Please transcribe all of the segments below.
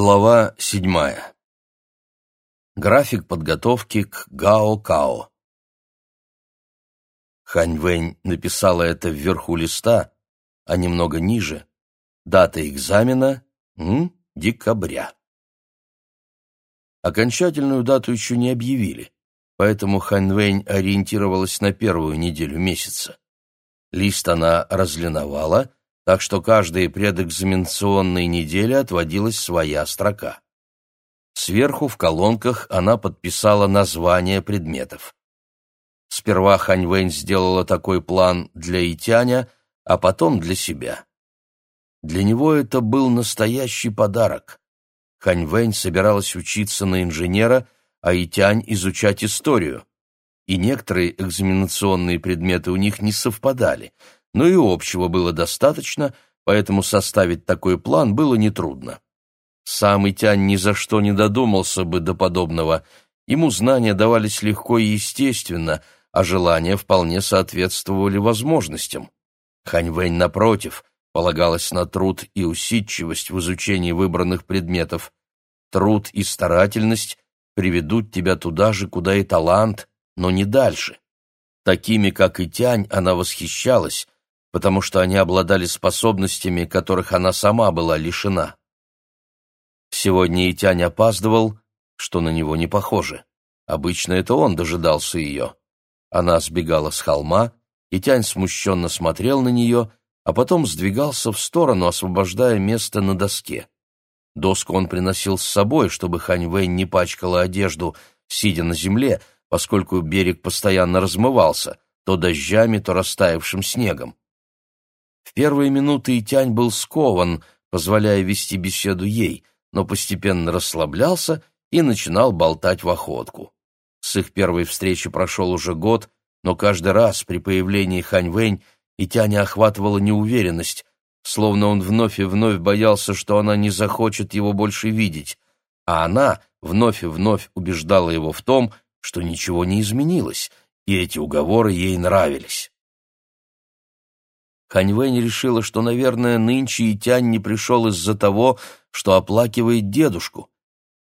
Глава седьмая. График подготовки к Гао-Као. Хань Вэнь написала это вверху листа, а немного ниже. Дата экзамена декабря. Окончательную дату еще не объявили, поэтому Хань Вэнь ориентировалась на первую неделю месяца. Лист она разлиновала — так что каждой предэкзаменационной неделе отводилась своя строка. Сверху в колонках она подписала названия предметов. Сперва Хань Вэнь сделала такой план для Итяня, а потом для себя. Для него это был настоящий подарок. Хань Вэнь собиралась учиться на инженера, а Итянь изучать историю. И некоторые экзаменационные предметы у них не совпадали — но и общего было достаточно, поэтому составить такой план было нетрудно. Сам Итянь ни за что не додумался бы до подобного. Ему знания давались легко и естественно, а желания вполне соответствовали возможностям. Ханьвэнь, напротив, полагалась на труд и усидчивость в изучении выбранных предметов. Труд и старательность приведут тебя туда же, куда и талант, но не дальше. Такими, как и Тянь, она восхищалась, потому что они обладали способностями, которых она сама была лишена. Сегодня Итянь опаздывал, что на него не похоже. Обычно это он дожидался ее. Она сбегала с холма, Итянь смущенно смотрел на нее, а потом сдвигался в сторону, освобождая место на доске. Доску он приносил с собой, чтобы Хань Вэнь не пачкала одежду, сидя на земле, поскольку берег постоянно размывался, то дождями, то растаявшим снегом. В первые минуты Итянь был скован, позволяя вести беседу ей, но постепенно расслаблялся и начинал болтать в охотку. С их первой встречи прошел уже год, но каждый раз при появлении Хань Вэнь Итяня охватывала неуверенность, словно он вновь и вновь боялся, что она не захочет его больше видеть, а она вновь и вновь убеждала его в том, что ничего не изменилось, и эти уговоры ей нравились. Ханьвэнь решила, что, наверное, нынче и Тянь не пришел из-за того, что оплакивает дедушку.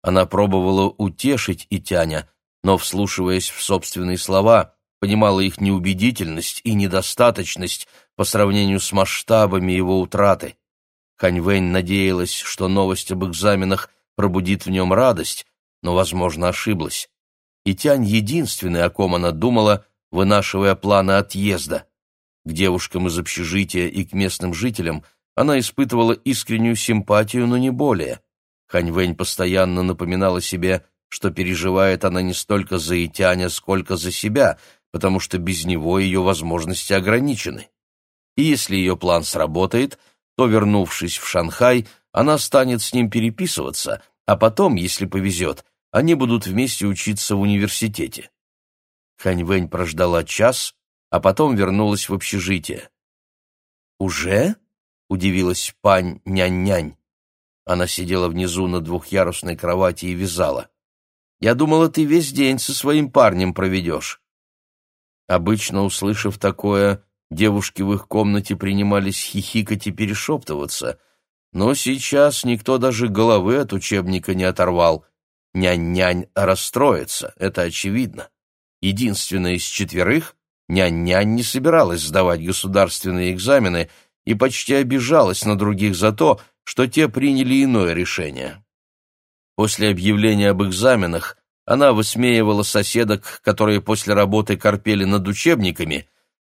Она пробовала утешить Итяня, но, вслушиваясь в собственные слова, понимала их неубедительность и недостаточность по сравнению с масштабами его утраты. Ханьвэнь надеялась, что новость об экзаменах пробудит в нем радость, но, возможно, ошиблась. Итянь единственный, о ком она думала, вынашивая планы отъезда. К девушкам из общежития и к местным жителям она испытывала искреннюю симпатию, но не более. Ханьвэнь постоянно напоминала себе, что переживает она не столько за Итяня, сколько за себя, потому что без него ее возможности ограничены. И если ее план сработает, то, вернувшись в Шанхай, она станет с ним переписываться, а потом, если повезет, они будут вместе учиться в университете. Ханьвэнь прождала час, а потом вернулась в общежитие. «Уже?» — удивилась пань Нянь-Нянь. Она сидела внизу на двухъярусной кровати и вязала. «Я думала, ты весь день со своим парнем проведешь». Обычно, услышав такое, девушки в их комнате принимались хихикать и перешептываться, но сейчас никто даже головы от учебника не оторвал. Нянь-нянь расстроится, это очевидно. Единственная из четверых, Нянь-нянь не собиралась сдавать государственные экзамены и почти обижалась на других за то, что те приняли иное решение. После объявления об экзаменах она высмеивала соседок, которые после работы корпели над учебниками,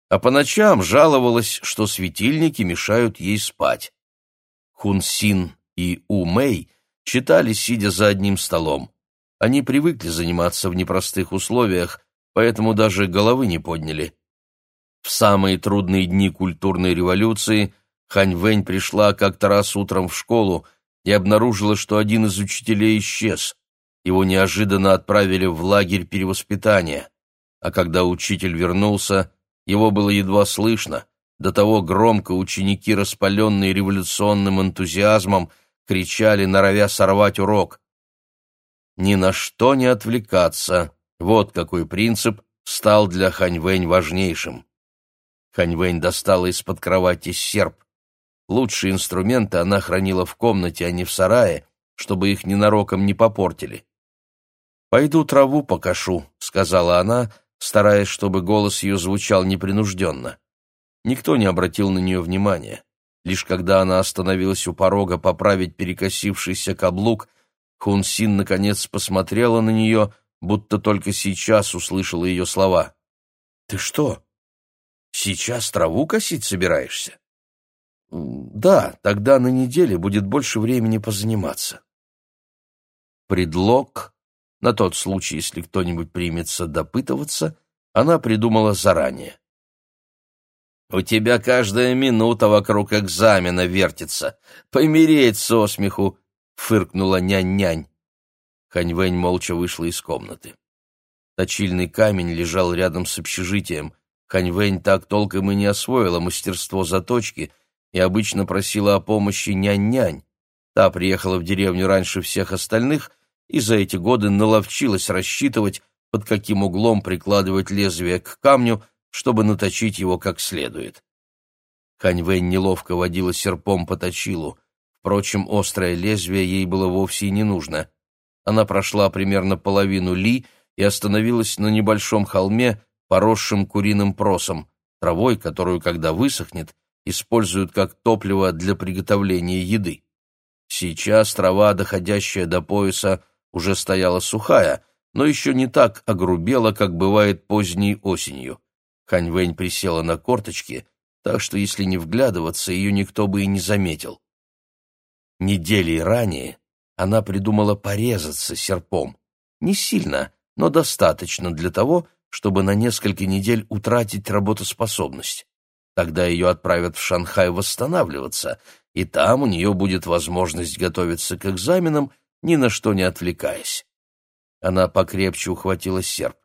а по ночам жаловалась, что светильники мешают ей спать. Хун Син и У Мэй читали, сидя за одним столом. Они привыкли заниматься в непростых условиях, поэтому даже головы не подняли. В самые трудные дни культурной революции Хань Вэнь пришла как-то раз утром в школу и обнаружила, что один из учителей исчез. Его неожиданно отправили в лагерь перевоспитания. А когда учитель вернулся, его было едва слышно. До того громко ученики, распаленные революционным энтузиазмом, кричали, норовя сорвать урок. Ни на что не отвлекаться, вот какой принцип стал для Ханьвэнь важнейшим. Ханьвэнь достала из-под кровати серп. Лучшие инструменты она хранила в комнате, а не в сарае, чтобы их ненароком не попортили. «Пойду траву покошу», — сказала она, стараясь, чтобы голос ее звучал непринужденно. Никто не обратил на нее внимания. Лишь когда она остановилась у порога поправить перекосившийся каблук, Хунсин наконец посмотрела на нее, будто только сейчас услышала ее слова. «Ты что, сейчас траву косить собираешься?» «Да, тогда на неделе будет больше времени позаниматься». Предлог на тот случай, если кто-нибудь примется допытываться, она придумала заранее. «У тебя каждая минута вокруг экзамена вертится. Помереть со смеху!» — фыркнула нянь-нянь. Ханьвэнь молча вышла из комнаты. Точильный камень лежал рядом с общежитием. Ханьвэнь так толком и не освоила мастерство заточки и обычно просила о помощи нянь-нянь. Та приехала в деревню раньше всех остальных — и за эти годы наловчилась рассчитывать, под каким углом прикладывать лезвие к камню, чтобы наточить его как следует. Ханьвэнь неловко водила серпом по точилу. Впрочем, острое лезвие ей было вовсе не нужно. Она прошла примерно половину ли и остановилась на небольшом холме, поросшем куриным просом, травой, которую, когда высохнет, используют как топливо для приготовления еды. Сейчас трава, доходящая до пояса, уже стояла сухая, но еще не так огрубела, как бывает поздней осенью. Ханьвэнь присела на корточки, так что если не вглядываться, ее никто бы и не заметил. Недели ранее она придумала порезаться серпом. Не сильно, но достаточно для того, чтобы на несколько недель утратить работоспособность. Тогда ее отправят в Шанхай восстанавливаться, и там у нее будет возможность готовиться к экзаменам ни на что не отвлекаясь. Она покрепче ухватила серп.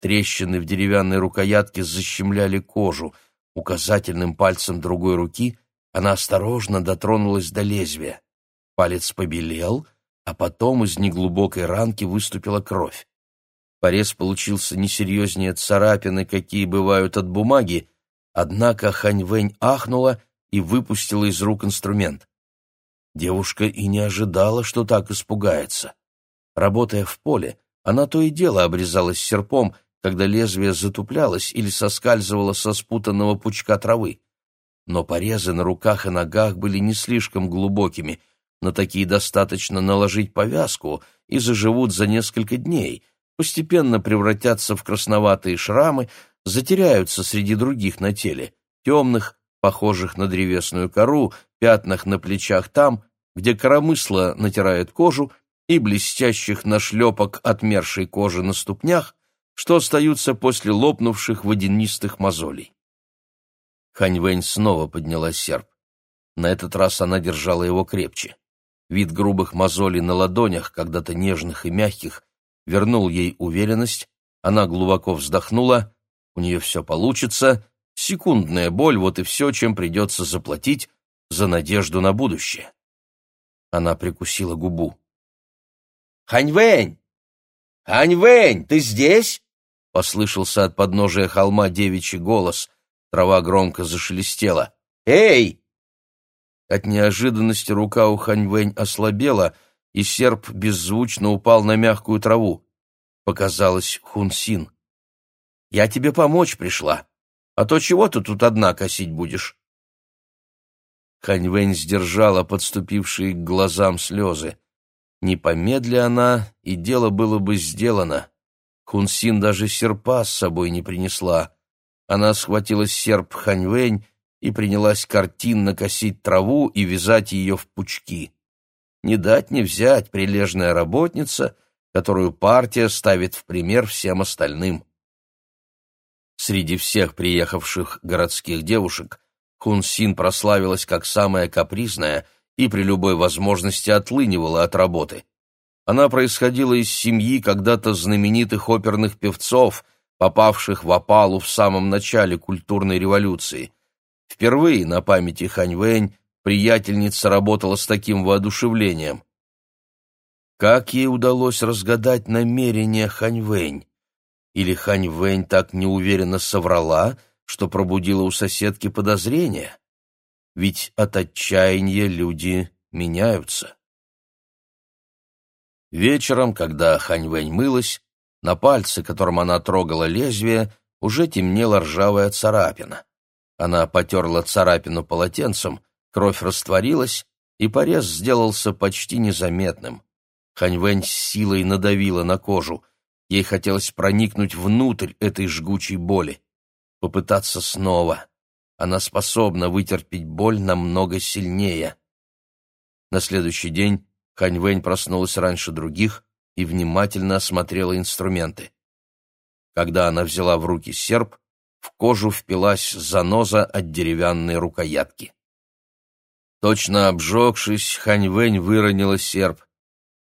Трещины в деревянной рукоятке защемляли кожу. Указательным пальцем другой руки она осторожно дотронулась до лезвия. Палец побелел, а потом из неглубокой ранки выступила кровь. Порез получился несерьезнее царапины, какие бывают от бумаги, однако Ханьвэнь ахнула и выпустила из рук инструмент. Девушка и не ожидала, что так испугается. Работая в поле, она то и дело обрезалась серпом, когда лезвие затуплялось или соскальзывало со спутанного пучка травы. Но порезы на руках и ногах были не слишком глубокими, на такие достаточно наложить повязку и заживут за несколько дней, постепенно превратятся в красноватые шрамы, затеряются среди других на теле, темных, похожих на древесную кору, пятнах на плечах там, где коромысло натирает кожу, и блестящих нашлепок отмершей кожи на ступнях, что остаются после лопнувших водянистых мозолей. Ханьвэнь снова подняла серп. На этот раз она держала его крепче. Вид грубых мозолей на ладонях, когда-то нежных и мягких, вернул ей уверенность, она глубоко вздохнула, у нее все получится, секундная боль — вот и все, чем придется заплатить за надежду на будущее. Она прикусила губу. «Ханьвэнь! Ханьвэнь, ты здесь?» Послышался от подножия холма девичий голос. Трава громко зашелестела. «Эй!» От неожиданности рука у Ханьвэнь ослабела, и серп беззвучно упал на мягкую траву. Показалось Хунсин. «Я тебе помочь пришла. А то чего ты тут одна косить будешь?» Ханьвэнь сдержала подступившие к глазам слезы. Не помедли она, и дело было бы сделано. Хунсин даже серпа с собой не принесла. Она схватила серп Ханьвэнь и принялась картинно косить траву и вязать ее в пучки. Не дать не взять прилежная работница, которую партия ставит в пример всем остальным. Среди всех приехавших городских девушек Хун Син прославилась как самая капризная и при любой возможности отлынивала от работы. Она происходила из семьи когда-то знаменитых оперных певцов, попавших в опалу в самом начале культурной революции. Впервые на памяти Ханьвэнь приятельница работала с таким воодушевлением. Как ей удалось разгадать намерения Ханьвэнь? Или Ханьвэнь так неуверенно соврала — что пробудило у соседки подозрения. Ведь от отчаяния люди меняются. Вечером, когда Ханьвэнь мылась, на пальце, которым она трогала лезвие, уже темнела ржавая царапина. Она потерла царапину полотенцем, кровь растворилась, и порез сделался почти незаметным. Ханьвэнь с силой надавила на кожу. Ей хотелось проникнуть внутрь этой жгучей боли. Попытаться снова. Она способна вытерпеть боль намного сильнее. На следующий день Ханьвэнь проснулась раньше других и внимательно осмотрела инструменты. Когда она взяла в руки серп, в кожу впилась заноза от деревянной рукоятки. Точно обжегшись, Ханьвэнь выронила серп.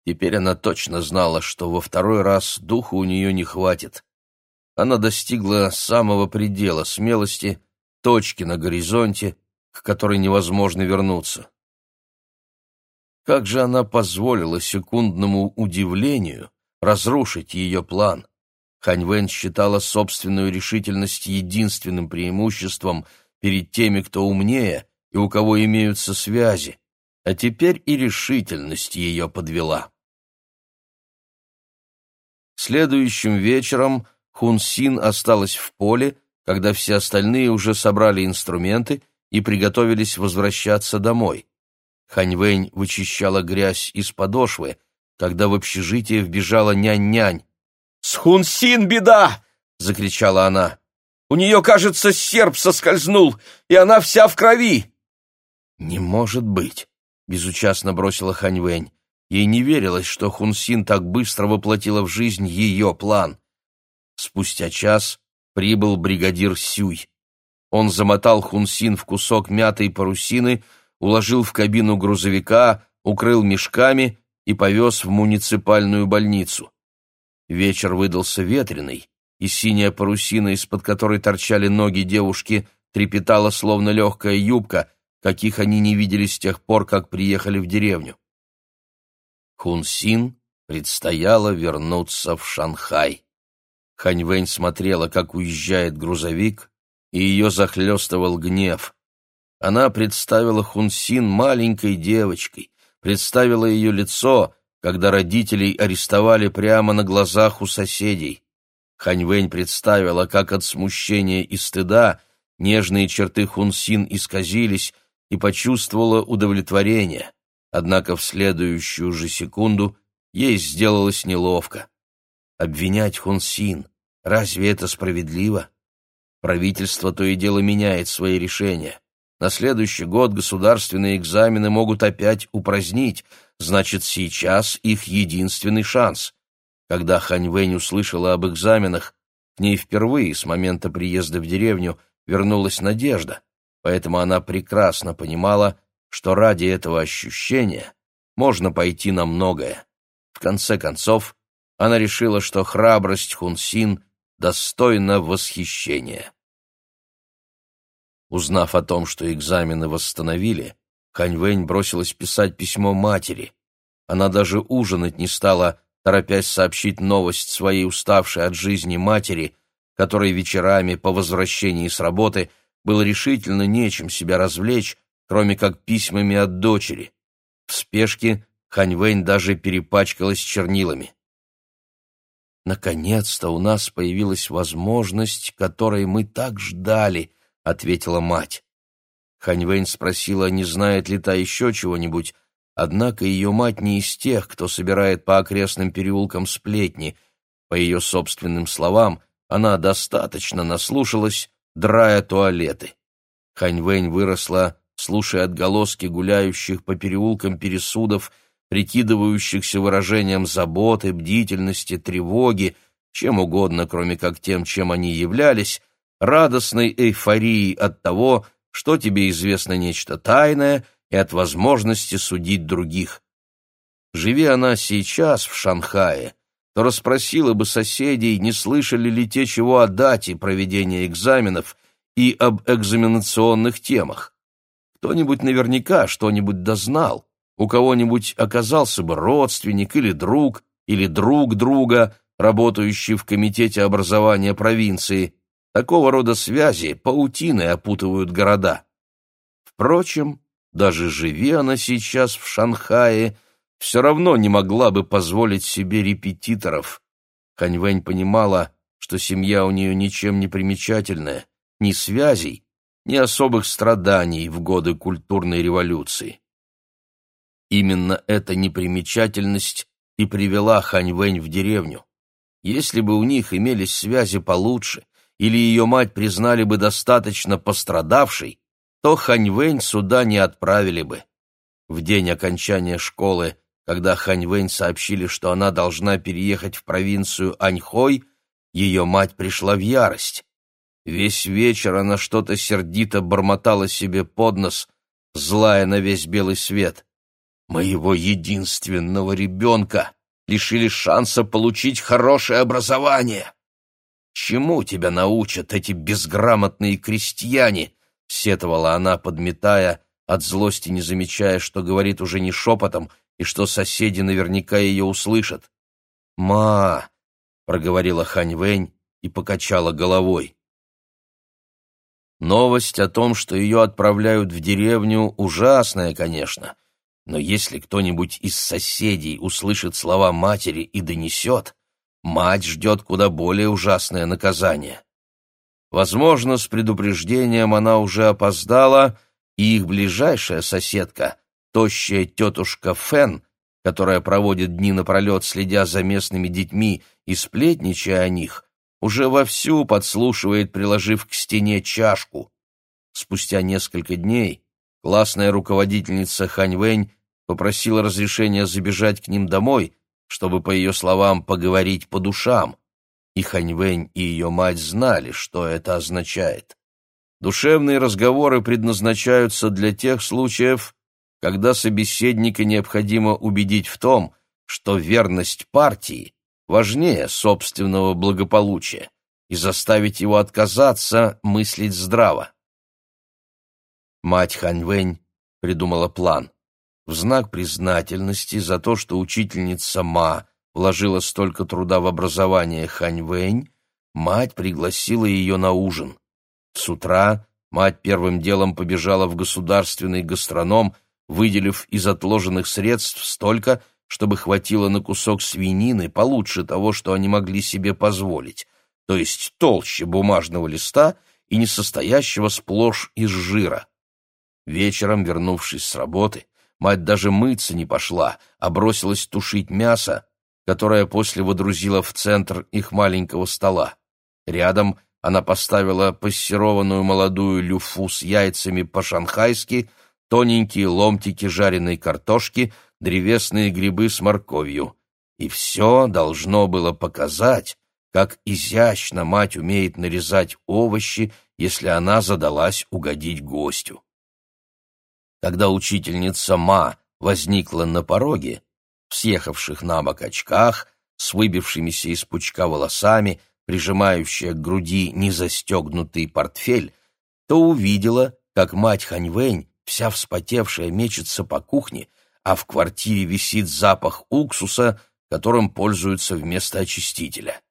Теперь она точно знала, что во второй раз духу у нее не хватит. Она достигла самого предела смелости, точки на горизонте, к которой невозможно вернуться. Как же она позволила секундному удивлению разрушить ее план? Ханьвэнь считала собственную решительность единственным преимуществом перед теми, кто умнее и у кого имеются связи, а теперь и решительность ее подвела. Следующим вечером Хун Син осталась в поле, когда все остальные уже собрали инструменты и приготовились возвращаться домой. Ханьвэнь вычищала грязь из подошвы, когда в общежитие вбежала нянь-нянь. «С Хун Син беда!» — закричала она. «У нее, кажется, серп соскользнул, и она вся в крови!» «Не может быть!» — безучастно бросила Ханьвэнь. Ей не верилось, что Хунсин так быстро воплотила в жизнь ее план. Спустя час прибыл бригадир Сюй. Он замотал Хунсин в кусок мятой парусины, уложил в кабину грузовика, укрыл мешками и повез в муниципальную больницу. Вечер выдался ветреный, и синяя парусина, из-под которой торчали ноги девушки, трепетала, словно легкая юбка, каких они не видели с тех пор, как приехали в деревню. Хунсин предстояло вернуться в Шанхай. Ханьвэнь смотрела, как уезжает грузовик, и ее захлестывал гнев. Она представила Хунсин маленькой девочкой, представила ее лицо, когда родителей арестовали прямо на глазах у соседей. Ханьвэнь представила, как от смущения и стыда нежные черты Хунсин исказились, и почувствовала удовлетворение. Однако в следующую же секунду ей сделалось неловко. Обвинять Хунсин, разве это справедливо? Правительство то и дело меняет свои решения. На следующий год государственные экзамены могут опять упразднить, значит, сейчас их единственный шанс. Когда Хань Вэнь услышала об экзаменах, к ней впервые с момента приезда в деревню вернулась надежда поэтому она прекрасно понимала, что ради этого ощущения можно пойти на многое. В конце концов, она решила, что храбрость Хунсин достойна восхищения. Узнав о том, что экзамены восстановили, Ханьвэнь бросилась писать письмо матери. Она даже ужинать не стала, торопясь сообщить новость своей уставшей от жизни матери, которой вечерами по возвращении с работы – было решительно нечем себя развлечь, кроме как письмами от дочери. В спешке Ханьвэнь даже перепачкалась чернилами. «Наконец-то у нас появилась возможность, которой мы так ждали», — ответила мать. Ханьвэнь спросила, не знает ли та еще чего-нибудь, однако ее мать не из тех, кто собирает по окрестным переулкам сплетни. По ее собственным словам, она достаточно наслушалась драя туалеты. Ханьвэнь выросла, слушая отголоски гуляющих по переулкам пересудов, прикидывающихся выражением заботы, бдительности, тревоги, чем угодно, кроме как тем, чем они являлись, радостной эйфории от того, что тебе известно нечто тайное, и от возможности судить других. Живи она сейчас в Шанхае, то расспросила бы соседей, не слышали ли те чего о дате проведения экзаменов и об экзаменационных темах. Кто-нибудь наверняка что-нибудь дознал, у кого-нибудь оказался бы родственник или друг, или друг друга, работающий в комитете образования провинции. Такого рода связи паутиной опутывают города. Впрочем, даже живи она сейчас в Шанхае, все равно не могла бы позволить себе репетиторов. Ханьвэнь понимала, что семья у нее ничем не примечательная, ни связей, ни особых страданий в годы культурной революции. Именно эта непримечательность и привела Ханьвэнь в деревню. Если бы у них имелись связи получше, или ее мать признали бы достаточно пострадавшей, то Ханьвэнь сюда не отправили бы. В день окончания школы, когда Ханьвэнь сообщили, что она должна переехать в провинцию Аньхой, ее мать пришла в ярость. Весь вечер она что-то сердито бормотала себе под нос, злая на весь белый свет. «Моего единственного ребенка лишили шанса получить хорошее образование. Чему тебя научат эти безграмотные крестьяне?» — сетовала она, подметая, от злости не замечая, что говорит уже не шепотом и что соседи наверняка ее услышат. «Ма!» — проговорила Хань Вэнь и покачала головой. Новость о том, что ее отправляют в деревню, ужасная, конечно, но если кто-нибудь из соседей услышит слова матери и донесет, мать ждет куда более ужасное наказание. Возможно, с предупреждением она уже опоздала, и их ближайшая соседка, тощая тетушка Фен, которая проводит дни напролет, следя за местными детьми и сплетничая о них, уже вовсю подслушивает, приложив к стене чашку. Спустя несколько дней классная руководительница Хань Вэнь попросила разрешения забежать к ним домой, чтобы, по ее словам, поговорить по душам. И Хань Вэнь и ее мать знали, что это означает. Душевные разговоры предназначаются для тех случаев, когда собеседника необходимо убедить в том, что верность партии важнее собственного благополучия, и заставить его отказаться мыслить здраво. Мать Ханьвэнь придумала план. В знак признательности за то, что учительница Ма вложила столько труда в образование Ханьвэнь, мать пригласила ее на ужин. С утра мать первым делом побежала в государственный гастроном, выделив из отложенных средств столько, чтобы хватило на кусок свинины получше того, что они могли себе позволить, то есть толще бумажного листа и не состоящего сплошь из жира. Вечером, вернувшись с работы, мать даже мыться не пошла, а бросилась тушить мясо, которое после водрузила в центр их маленького стола. Рядом она поставила пассерованную молодую люфу с яйцами по-шанхайски, тоненькие ломтики жареной картошки — древесные грибы с морковью. И все должно было показать, как изящно мать умеет нарезать овощи, если она задалась угодить гостю. Когда учительница Ма возникла на пороге, в съехавших на бок очках, с выбившимися из пучка волосами, прижимающая к груди незастегнутый портфель, то увидела, как мать Ханьвэнь, вся вспотевшая, мечется по кухне, а в квартире висит запах уксуса, которым пользуются вместо очистителя.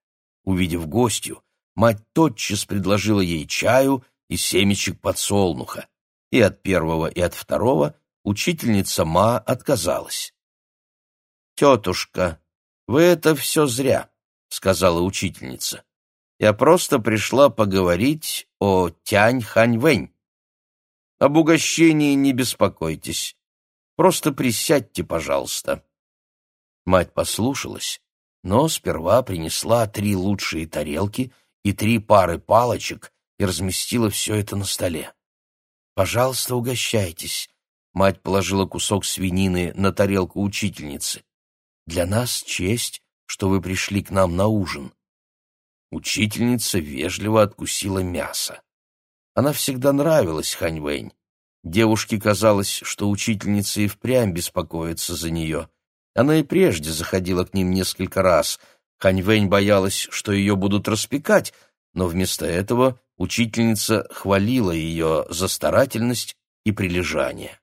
Увидев гостью, мать тотчас предложила ей чаю и семечек подсолнуха, и от первого, и от второго учительница Ма отказалась. «Тетушка, вы это все зря», — сказала учительница. «Я просто пришла поговорить о Тянь Ханьвэнь. Об угощении не беспокойтесь. Просто присядьте, пожалуйста». Мать послушалась, но сперва принесла три лучшие тарелки и три пары палочек и разместила все это на столе. «Пожалуйста, угощайтесь». Мать положила кусок свинины на тарелку учительницы. «Для нас честь, что вы пришли к нам на ужин». Учительница вежливо откусила мясо. Она всегда нравилась Хань Вэнь. Девушке казалось, что учительница и впрямь беспокоится за нее. Она и прежде заходила к ним несколько раз. Ханьвэнь боялась, что ее будут распекать, но вместо этого учительница хвалила ее за старательность и прилежание.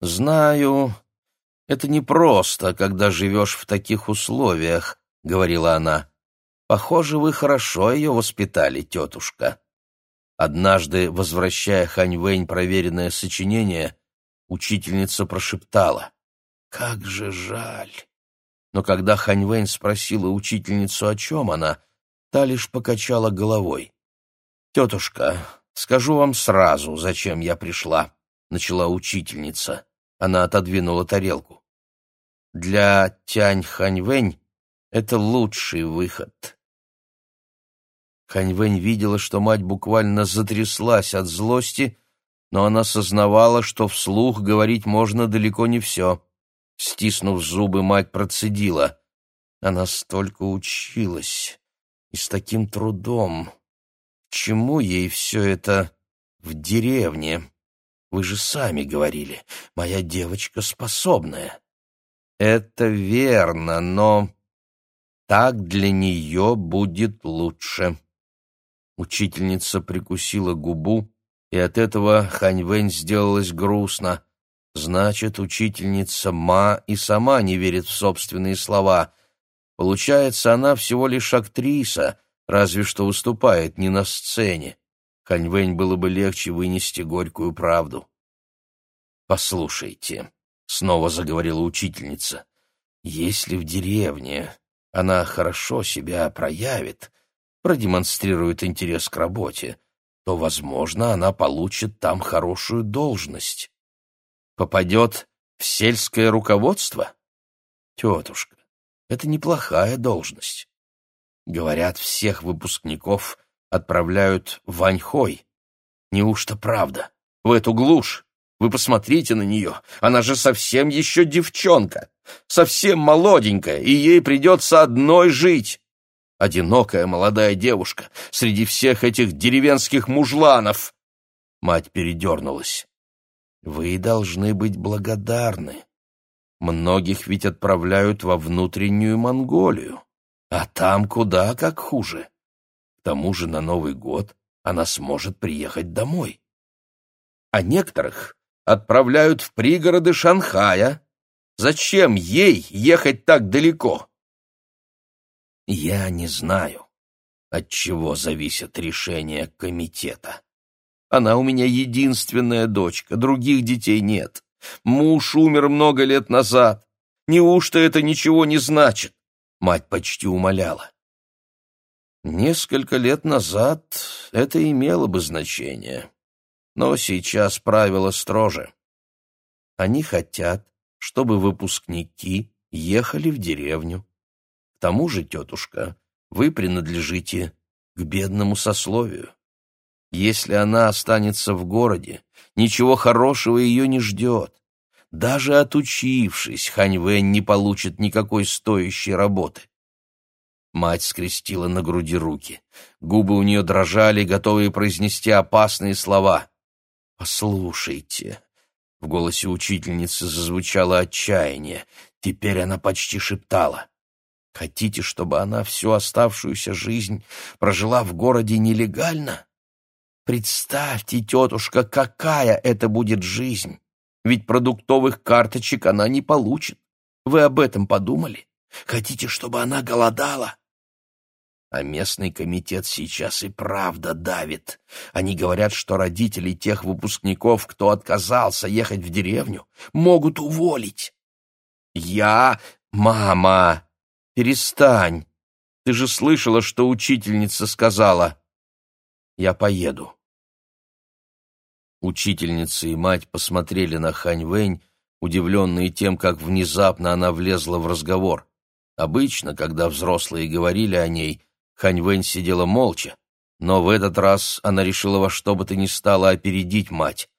«Знаю, это непросто, когда живешь в таких условиях», — говорила она. «Похоже, вы хорошо ее воспитали, тетушка». Однажды, возвращая Хань Вэнь проверенное сочинение, учительница прошептала. Как же жаль. Но когда Ханьвэнь спросила учительницу, о чем она, та лишь покачала головой. «Тетушка, скажу вам сразу, зачем я пришла», — начала учительница. Она отодвинула тарелку. «Для Тянь Ханьвэнь это лучший выход». Ханьвэнь видела, что мать буквально затряслась от злости, но она сознавала, что вслух говорить можно далеко не все. Стиснув зубы, мать процедила. Она столько училась и с таким трудом. Чему ей все это в деревне? Вы же сами говорили, моя девочка способная. Это верно, но так для нее будет лучше. Учительница прикусила губу, и от этого Ханьвэнь сделалась грустно. Значит, учительница Ма и сама не верит в собственные слова. Получается, она всего лишь актриса, разве что выступает не на сцене. Ханьвэнь было бы легче вынести горькую правду. «Послушайте», — снова заговорила учительница, — «если в деревне она хорошо себя проявит, продемонстрирует интерес к работе, то, возможно, она получит там хорошую должность попадет в сельское руководство? Тетушка, это неплохая должность. Говорят, всех выпускников отправляют в Аньхой. Неужто правда? В эту глушь? Вы посмотрите на нее. Она же совсем еще девчонка. Совсем молоденькая, и ей придется одной жить. Одинокая молодая девушка среди всех этих деревенских мужланов. Мать передернулась. Вы должны быть благодарны. Многих ведь отправляют во внутреннюю Монголию, а там куда как хуже. К тому же на Новый год она сможет приехать домой. А некоторых отправляют в пригороды Шанхая. Зачем ей ехать так далеко? Я не знаю, от чего зависит решение комитета. Она у меня единственная дочка, других детей нет. Муж умер много лет назад. Неужто это ничего не значит? Мать почти умоляла. Несколько лет назад это имело бы значение, но сейчас правила строже. Они хотят, чтобы выпускники ехали в деревню. К тому же, тетушка, вы принадлежите к бедному сословию. Если она останется в городе, ничего хорошего ее не ждет. Даже отучившись, Хань не получит никакой стоящей работы. Мать скрестила на груди руки. Губы у нее дрожали, готовые произнести опасные слова. «Послушайте». В голосе учительницы зазвучало отчаяние. Теперь она почти шептала. «Хотите, чтобы она всю оставшуюся жизнь прожила в городе нелегально?» Представьте, тетушка, какая это будет жизнь! Ведь продуктовых карточек она не получит. Вы об этом подумали? Хотите, чтобы она голодала? А местный комитет сейчас и правда давит. Они говорят, что родители тех выпускников, кто отказался ехать в деревню, могут уволить. Я... Мама, перестань. Ты же слышала, что учительница сказала. Я поеду. Учительница и мать посмотрели на Хань Вэнь, удивленные тем, как внезапно она влезла в разговор. Обычно, когда взрослые говорили о ней, Хань Вэнь сидела молча, но в этот раз она решила во что бы то ни стало опередить мать.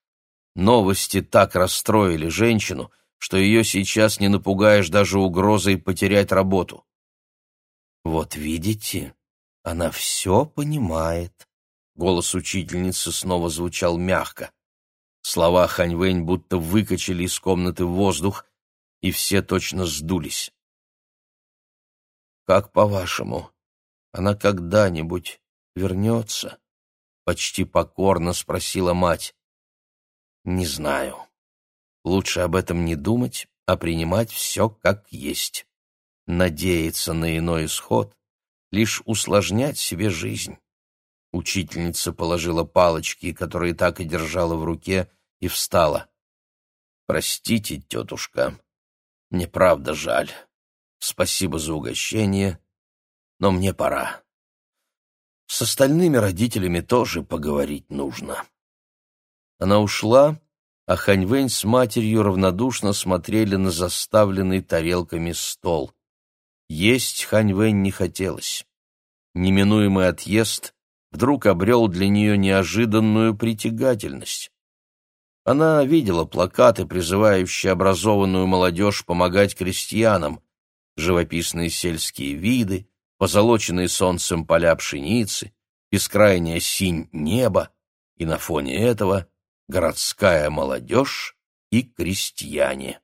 Новости так расстроили женщину, что ее сейчас не напугаешь даже угрозой потерять работу. «Вот видите, она все понимает», Голос учительницы снова звучал мягко. Слова Ханьвэнь будто выкачали из комнаты воздух, и все точно сдулись. «Как по-вашему, она когда-нибудь вернется?» — почти покорно спросила мать. «Не знаю. Лучше об этом не думать, а принимать все как есть. Надеяться на иной исход — лишь усложнять себе жизнь». Учительница положила палочки, которые так и держала в руке, и встала. «Простите, тетушка, Мне правда жаль. Спасибо за угощение, но мне пора. С остальными родителями тоже поговорить нужно. Она ушла, а Ханьвэнь с матерью равнодушно смотрели на заставленный тарелками стол. Есть Ханьвэнь не хотелось. Неминуемый отъезд вдруг обрел для нее неожиданную притягательность. Она видела плакаты, призывающие образованную молодежь помогать крестьянам, живописные сельские виды, позолоченные солнцем поля пшеницы, бескрайняя синь неба, и на фоне этого городская молодежь и крестьяне.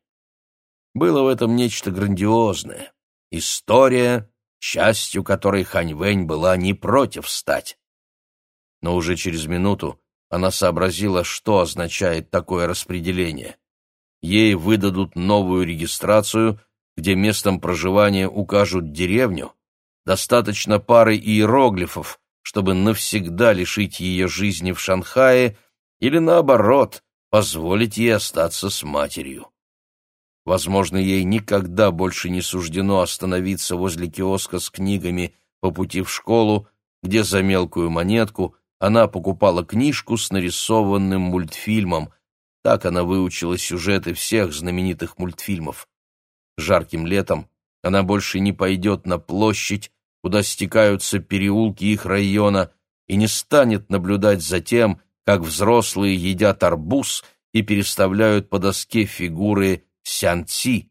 Было в этом нечто грандиозное, история, частью которой Ханьвэнь была не против стать. Но уже через минуту она сообразила, что означает такое распределение. Ей выдадут новую регистрацию, где местом проживания укажут деревню, достаточно пары иероглифов, чтобы навсегда лишить ее жизни в Шанхае или, наоборот, позволить ей остаться с матерью. Возможно, ей никогда больше не суждено остановиться возле киоска с книгами по пути в школу, где за мелкую монетку она покупала книжку с нарисованным мультфильмом. Так она выучила сюжеты всех знаменитых мультфильмов. Жарким летом она больше не пойдет на площадь, куда стекаются переулки их района, и не станет наблюдать за тем, как взрослые едят арбуз и переставляют по доске фигуры сянци,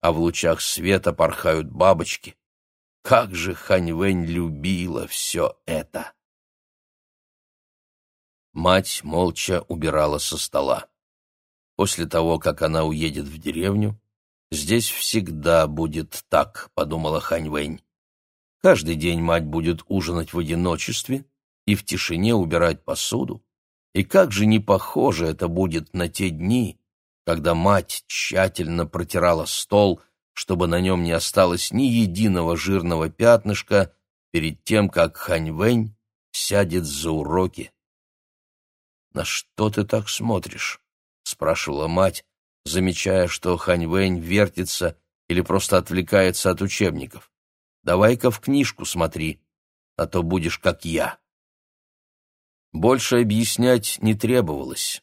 а в лучах света порхают бабочки. Как же Ханьвэнь любила все это! Мать молча убирала со стола. После того, как она уедет в деревню, здесь всегда будет так, подумала Ханьвэнь. Каждый день мать будет ужинать в одиночестве и в тишине убирать посуду. И как же не похоже это будет на те дни, когда мать тщательно протирала стол, чтобы на нем не осталось ни единого жирного пятнышка перед тем, как Ханьвэнь сядет за уроки. «На что ты так смотришь?» — спрашивала мать, замечая, что Ханьвэнь вертится или просто отвлекается от учебников. «Давай-ка в книжку смотри, а то будешь как я». Больше объяснять не требовалось.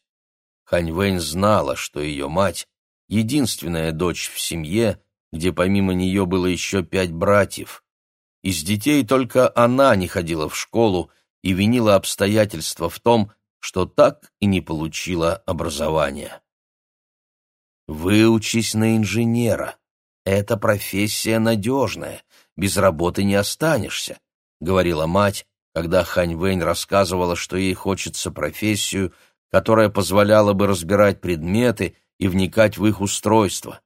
Ханьвэнь знала, что ее мать — единственная дочь в семье, где помимо нее было еще пять братьев. Из детей только она не ходила в школу и винила обстоятельства в том, что так и не получила образования. Выучись на инженера. Эта профессия надежная, без работы не останешься, говорила мать, когда Хань Вэнь рассказывала, что ей хочется профессию, которая позволяла бы разбирать предметы и вникать в их устройство.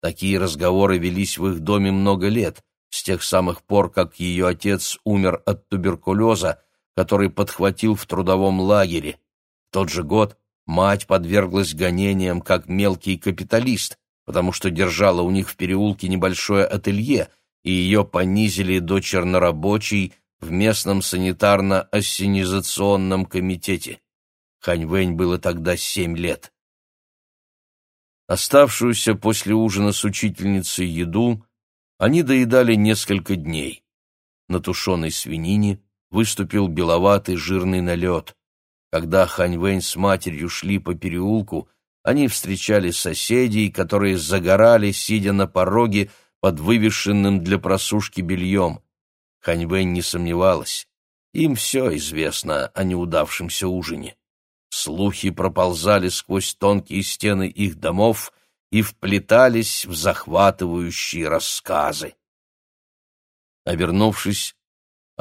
Такие разговоры велись в их доме много лет, с тех самых пор, как ее отец умер от туберкулеза, который подхватил в трудовом лагере. В тот же год мать подверглась гонениям как мелкий капиталист, потому что держала у них в переулке небольшое ателье, и ее понизили до чернорабочей в местном санитарно-ассенизационном комитете. Ханьвэнь было тогда семь лет. Оставшуюся после ужина с учительницей еду они доедали несколько дней. На тушеной свинине выступил беловатый жирный налет. Когда Ханьвэнь с матерью шли по переулку, они встречали соседей, которые загорали, сидя на пороге под вывешенным для просушки бельем. Ханьвэнь не сомневалась. Им все известно о неудавшемся ужине. Слухи проползали сквозь тонкие стены их домов и вплетались в захватывающие рассказы. Обернувшись,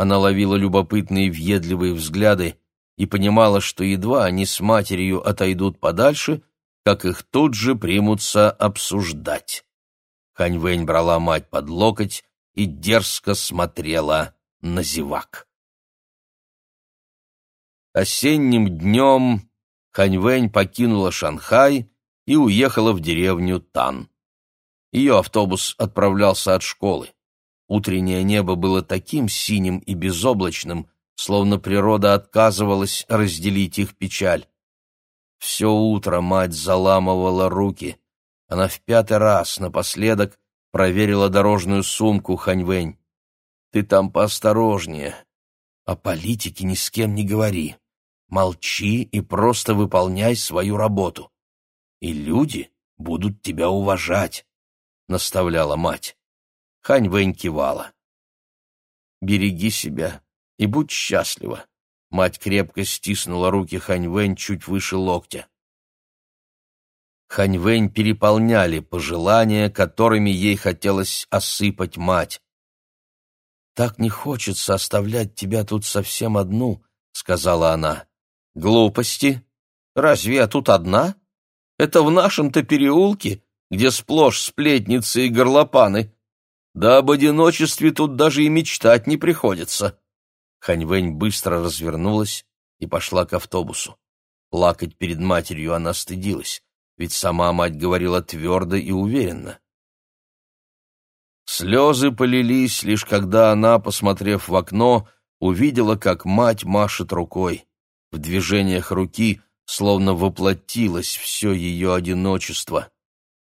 она ловила любопытные въедливые взгляды и понимала, что едва они с матерью отойдут подальше, как их тут же примутся обсуждать. Ханьвэнь брала мать под локоть и дерзко смотрела на зевак. Осенним днем Ханьвэнь покинула Шанхай и уехала в деревню Тан. Ее автобус отправлялся от школы. Утреннее небо было таким синим и безоблачным, словно природа отказывалась разделить их печаль. Все утро мать заламывала руки. Она в пятый раз напоследок проверила дорожную сумку Ханьвэнь. «Ты там поосторожнее. О политике ни с кем не говори. Молчи и просто выполняй свою работу. И люди будут тебя уважать», — наставляла мать. Ханьвэнь кивала. «Береги себя и будь счастлива». Мать крепко стиснула руки Ханьвэнь чуть выше локтя. Ханьвэнь переполняли пожелания, которыми ей хотелось осыпать мать. «Так не хочется оставлять тебя тут совсем одну», — сказала она. «Глупости? Разве я тут одна? Это в нашем-то переулке, где сплошь сплетницы и горлопаны. Да об одиночестве тут даже и мечтать не приходится». Ханьвэнь быстро развернулась и пошла к автобусу. Плакать перед матерью она стыдилась ведь сама мать говорила твердо и уверенно. Слезы полились, лишь когда она, посмотрев в окно, увидела, как мать машет рукой. В движениях руки словно воплотилось все ее одиночество.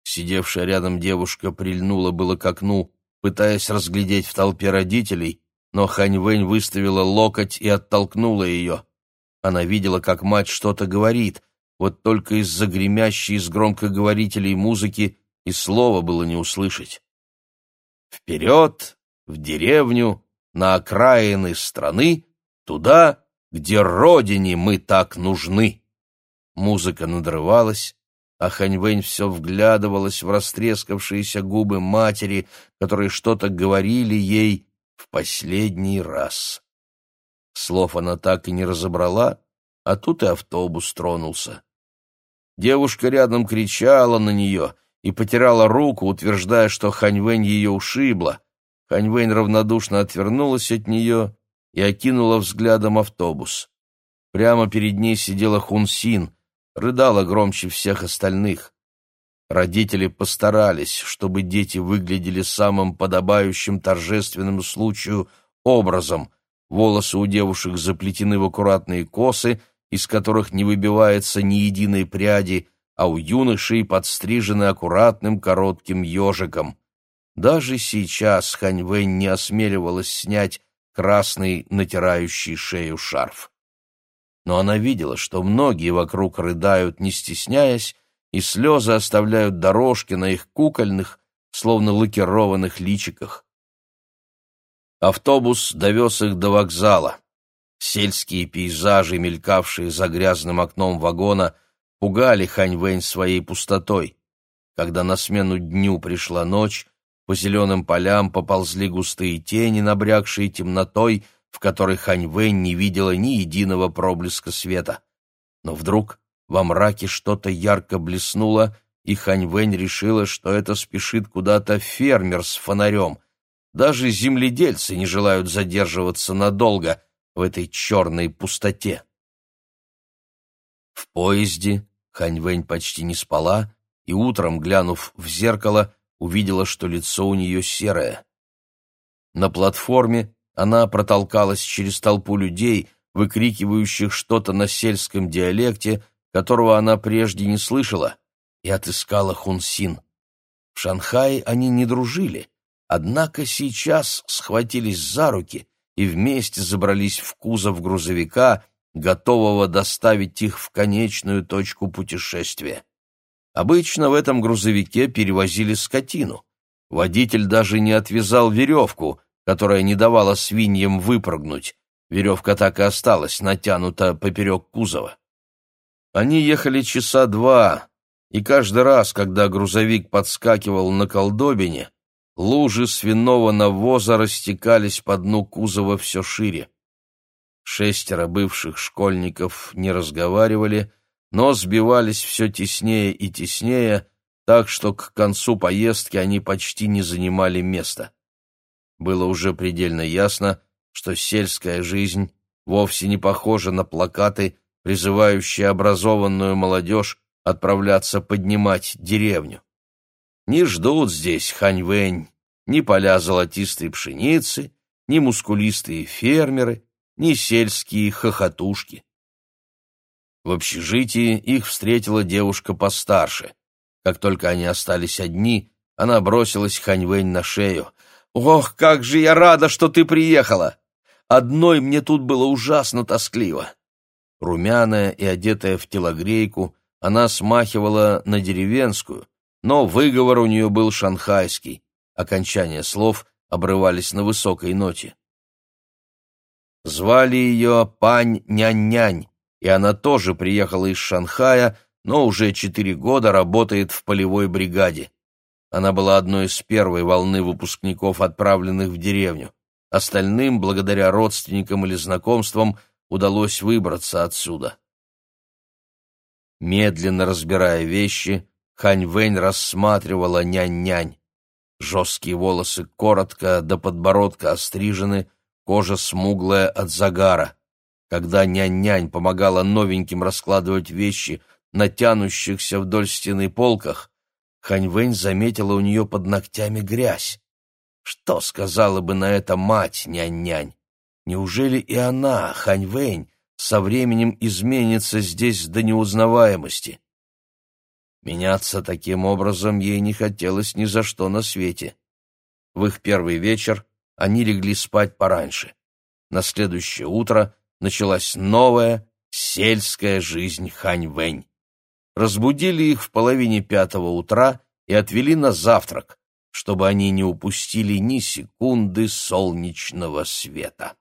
Сидевшая рядом девушка прильнула было к окну, пытаясь разглядеть в толпе родителей, но Хань Вэнь выставила локоть и оттолкнула ее. Она видела, как мать что-то говорит, вот только из-за гремящей из громкоговорителей музыки и слова было не услышать. Вперед, в деревню, на окраины страны, туда, где родине мы так нужны. Музыка надрывалась, а Ханьвэнь все вглядывалась в растрескавшиеся губы матери, которые что-то говорили ей в последний раз. Слов она так и не разобрала, а тут и автобус тронулся. Девушка рядом кричала на нее и потирала руку, утверждая, что Ханьвэнь ее ушибла. Ханьвэнь равнодушно отвернулась от нее и окинула взглядом автобус. Прямо перед ней сидела Хунсин, рыдала громче всех остальных. Родители постарались, чтобы дети выглядели самым подобающим торжественному случаю образом. Волосы у девушек заплетены в аккуратные косы, из которых не выбивается ни единой пряди, а у юношей подстрижены аккуратным коротким ежиком. Даже сейчас Ханьвэнь не осмеливалась снять красный, натирающий шею шарф. Но она видела, что многие вокруг рыдают, не стесняясь, и слезы оставляют дорожки на их кукольных, словно лакированных личиках. Автобус довез их до вокзала. Сельские пейзажи, мелькавшие за грязным окном вагона, пугали Ханьвэнь своей пустотой. Когда на смену дню пришла ночь, по зеленым полям поползли густые тени, набрякшие темнотой, в которой Ханьвэнь не видела ни единого проблеска света. Но вдруг во мраке что-то ярко блеснуло, и Ханьвэнь решила, что это спешит куда-то фермер с фонарем. Даже земледельцы не желают задерживаться надолго — в этой черной пустоте. В поезде Ханьвэнь почти не спала и утром, глянув в зеркало, увидела, что лицо у нее серое. На платформе она протолкалась через толпу людей, выкрикивающих что-то на сельском диалекте, которого она прежде не слышала, и отыскала Хунсин. В Шанхае они не дружили, однако сейчас схватились за руки и вместе забрались в кузов грузовика, готового доставить их в конечную точку путешествия. Обычно в этом грузовике перевозили скотину. Водитель даже не отвязал веревку, которая не давала свиньям выпрыгнуть. Веревка так и осталась натянута поперек кузова. Они ехали часа два, и каждый раз, когда грузовик подскакивал на колдобине, Лужи свиного навоза растекались по дну кузова все шире. Шестеро бывших школьников не разговаривали, но сбивались все теснее и теснее, так что к концу поездки они почти не занимали места. Было уже предельно ясно, что сельская жизнь вовсе не похожа на плакаты, призывающие образованную молодежь отправляться поднимать деревню. Не ждут здесь Ханьвэнь, ни поля золотистой пшеницы, ни мускулистые фермеры, ни сельские хохотушки. В общежитии их встретила девушка постарше. Как только они остались одни, она бросилась Ханьвэнь на шею. «Ох, как же я рада, что ты приехала! Одной мне тут было ужасно тоскливо!» Румяная и одетая в телогрейку, она смахивала на деревенскую, но выговор у нее был шанхайский. Окончания слов обрывались на высокой ноте. Звали ее Пань Нянь-Нянь, и она тоже приехала из Шанхая, но уже четыре года работает в полевой бригаде. Она была одной из первой волны выпускников, отправленных в деревню. Остальным, благодаря родственникам или знакомствам, удалось выбраться отсюда. Медленно разбирая вещи, Хань Вэнь рассматривала нянь-нянь. Жесткие волосы коротко до подбородка острижены, кожа смуглая от загара. Когда нянь-нянь помогала новеньким раскладывать вещи на тянущихся вдоль стены полках, Ханьвэнь заметила у нее под ногтями грязь. Что сказала бы на это мать нянь-нянь? Неужели и она, Ханьвэнь, со временем изменится здесь до неузнаваемости? Меняться таким образом ей не хотелось ни за что на свете. В их первый вечер они легли спать пораньше. На следующее утро началась новая сельская жизнь Ханьвэнь разбудили их в половине пятого утра и отвели на завтрак, чтобы они не упустили ни секунды солнечного света.